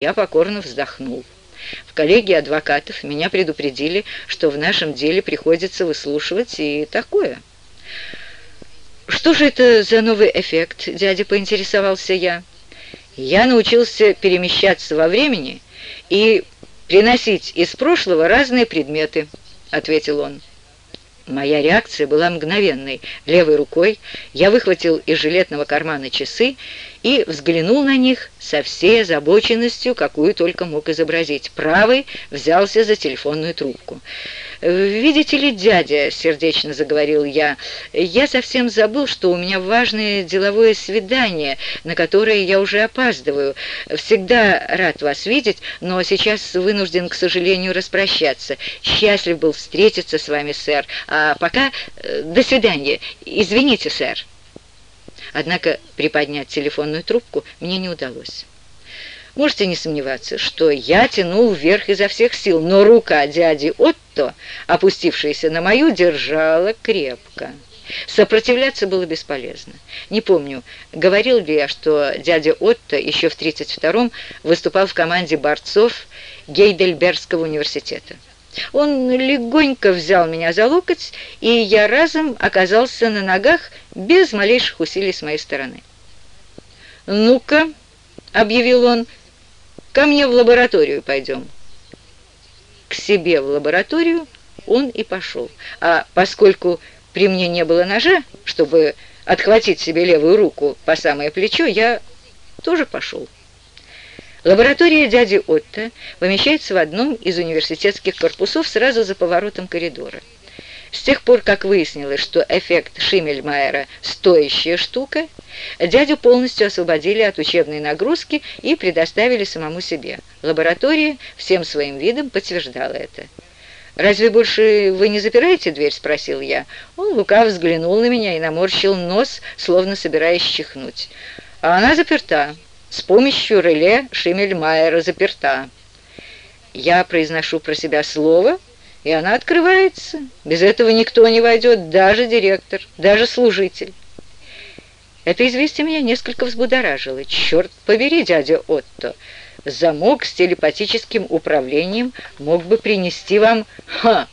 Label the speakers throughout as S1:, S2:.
S1: Я покорно вздохнул. В коллегии адвокатов меня предупредили, что в нашем деле приходится выслушивать и такое. «Что же это за новый эффект?» — дядя поинтересовался я. «Я научился перемещаться во времени и приносить из прошлого разные предметы», — ответил он. Моя реакция была мгновенной. Левой рукой я выхватил из жилетного кармана часы и взглянул на них со всей озабоченностью, какую только мог изобразить. Правый взялся за телефонную трубку. «Видите ли, дядя», — сердечно заговорил я, — «я совсем забыл, что у меня важное деловое свидание, на которое я уже опаздываю. Всегда рад вас видеть, но сейчас вынужден, к сожалению, распрощаться. Счастлив был встретиться с вами, сэр. А пока э, до свидания. Извините, сэр». Однако приподнять телефонную трубку мне не удалось. Можете не сомневаться, что я тянул вверх изо всех сил, но рука дяди Отто, опустившаяся на мою, держала крепко. Сопротивляться было бесполезно. Не помню, говорил ли я, что дядя Отто еще в 32-м выступал в команде борцов Гейдельбергского университета. Он легонько взял меня за локоть, и я разом оказался на ногах без малейших усилий с моей стороны. «Ну-ка», — объявил он, — «ко мне в лабораторию пойдем». К себе в лабораторию он и пошел, а поскольку при мне не было ножа, чтобы отхватить себе левую руку по самое плечо, я тоже пошел. Лаборатория дяди Отто помещается в одном из университетских корпусов сразу за поворотом коридора. С тех пор, как выяснилось, что эффект Шиммельмайера – стоящая штука, дядю полностью освободили от учебной нагрузки и предоставили самому себе. Лаборатория всем своим видом подтверждала это. «Разве больше вы не запираете дверь?» – спросил я. Он лукав взглянул на меня и наморщил нос, словно собираясь чихнуть. «А она заперта с помощью реле Шиммельмайера заперта. Я произношу про себя слово, и она открывается. Без этого никто не войдет, даже директор, даже служитель. Это известие меня несколько взбудоражило. Черт побери, дядя Отто, замок с телепатическим управлением мог бы принести вам, ха,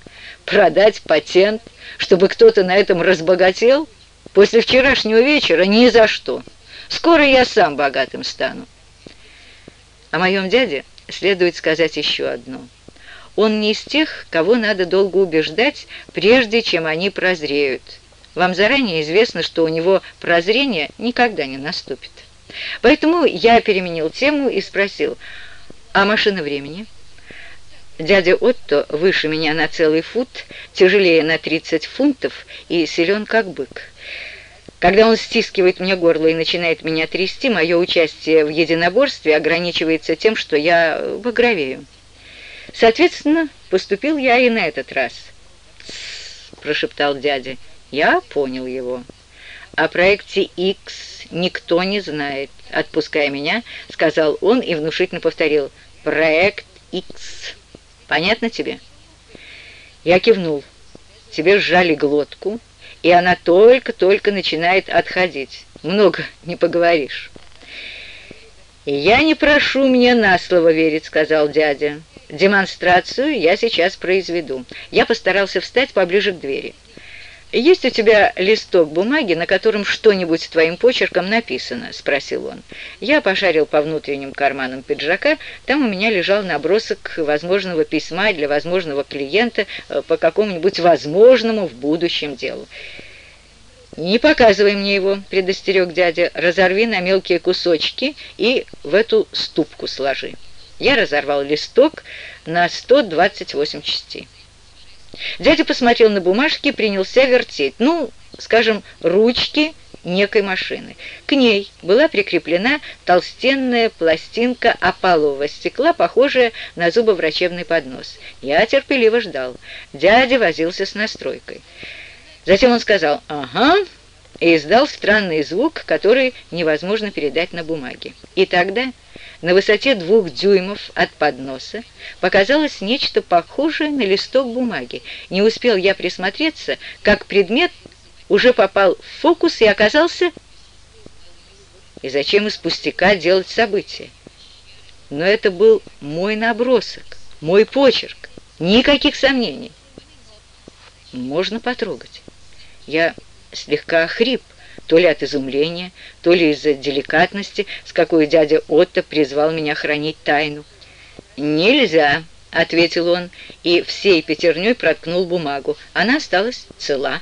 S1: продать патент, чтобы кто-то на этом разбогател? После вчерашнего вечера ни за что. Скоро я сам богатым стану. О моем дяде следует сказать еще одно. Он не из тех, кого надо долго убеждать, прежде чем они прозреют. Вам заранее известно, что у него прозрение никогда не наступит. Поэтому я переменил тему и спросил, а машина времени? Дядя Отто выше меня на целый фут, тяжелее на 30 фунтов и силен как бык. Когда он стискивает мне горло и начинает меня трясти, мое участие в единоборстве ограничивается тем, что я багровею. Соответственно, поступил я и на этот раз. Прошептал дядя, — «я понял его». О проекте X никто не знает. Отпуская меня, сказал он и внушительно повторил. Проект X. Понятно тебе? Я кивнул. Тебе сжали глотку, и она только-только начинает отходить. Много не поговоришь. «Я не прошу мне на слово верить», — сказал дядя. «Демонстрацию я сейчас произведу». Я постарался встать поближе к двери. «Есть у тебя листок бумаги, на котором что-нибудь твоим почерком написано?» — спросил он. Я пошарил по внутренним карманам пиджака. Там у меня лежал набросок возможного письма для возможного клиента э, по какому-нибудь возможному в будущем делу. «Не показывай мне его», — предостерег дядя. «Разорви на мелкие кусочки и в эту ступку сложи». Я разорвал листок на 128 частей. Дядя посмотрел на бумажки и принялся вертеть, ну, скажем, ручки некой машины. К ней была прикреплена толстенная пластинка опалового стекла, похожая на зубоврачебный поднос. Я терпеливо ждал. Дядя возился с настройкой. Затем он сказал «Ага», и издал странный звук, который невозможно передать на бумаге. И тогда на высоте двух дюймов от подноса показалось нечто похожее на листок бумаги. Не успел я присмотреться, как предмет уже попал в фокус и оказался... И зачем из пустяка делать события? но это был мой набросок, мой почерк, никаких сомнений. Можно потрогать. Я слегка хрип, то ли от изумления, то ли из-за деликатности, с какой дядя Отто призвал меня хранить тайну. «Нельзя», — ответил он, и всей пятерней проткнул бумагу. Она осталась цела.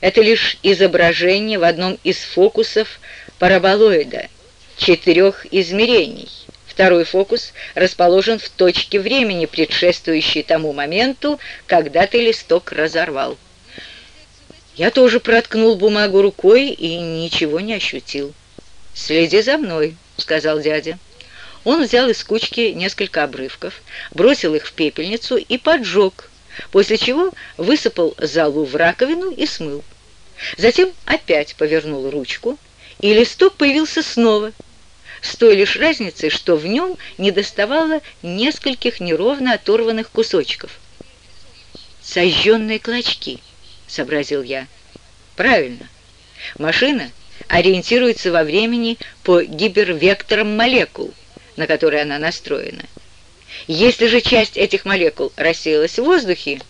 S1: Это лишь изображение в одном из фокусов параболоида четырех измерений. Второй фокус расположен в точке времени, предшествующей тому моменту, когда ты листок разорвал. Я тоже проткнул бумагу рукой и ничего не ощутил. «Следи за мной», — сказал дядя. Он взял из кучки несколько обрывков, бросил их в пепельницу и поджег, после чего высыпал залу в раковину и смыл. Затем опять повернул ручку, и листок появился снова, с той лишь разницей, что в нем недоставало нескольких неровно оторванных кусочков. «Сожженные клочки», — сообразил я. «Правильно. Машина ориентируется во времени по гипервекторам молекул, на которые она настроена. Если же часть этих молекул рассеялась в воздухе,